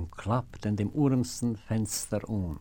und klappten dem urmsten Fenster um.